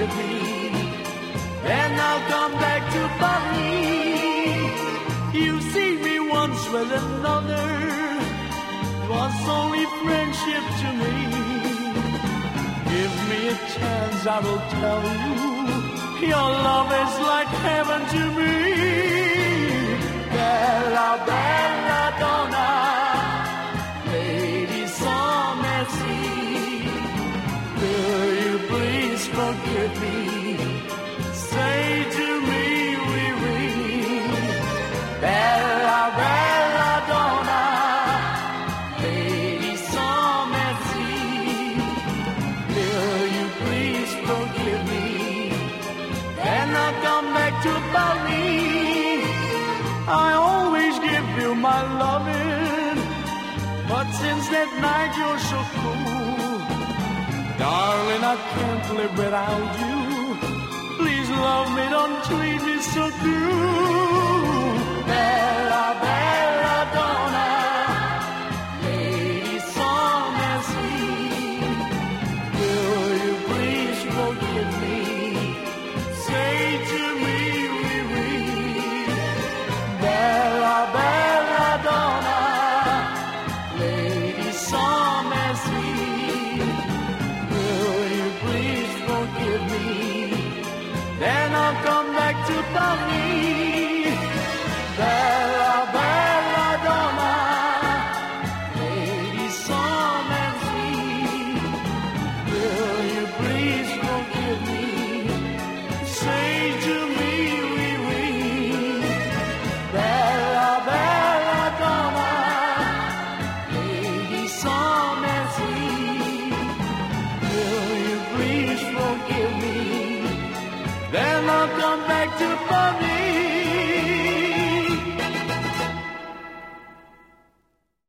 And I'll come back to Bali. You see me once with another. Was only friendship to me. Give me a chance, I will tell you. Your love is like heaven to me. Bella, bella donna, lady, some forgive me? Say to me, we oui, Bella, bella donna, lady some at sea. Will you please forgive me? Then I'll come back to Paris. I always give you my loving, but since that night you're so cool. Darling, I can't live without you. Please love me, don't treat me so cruel. Bella, bella donna, lady some at sea. Will you please forgive me? Say to me, oui, oui. Bella, bella donna, lady some at sea. Forgive me? Then I'll come back to Paris.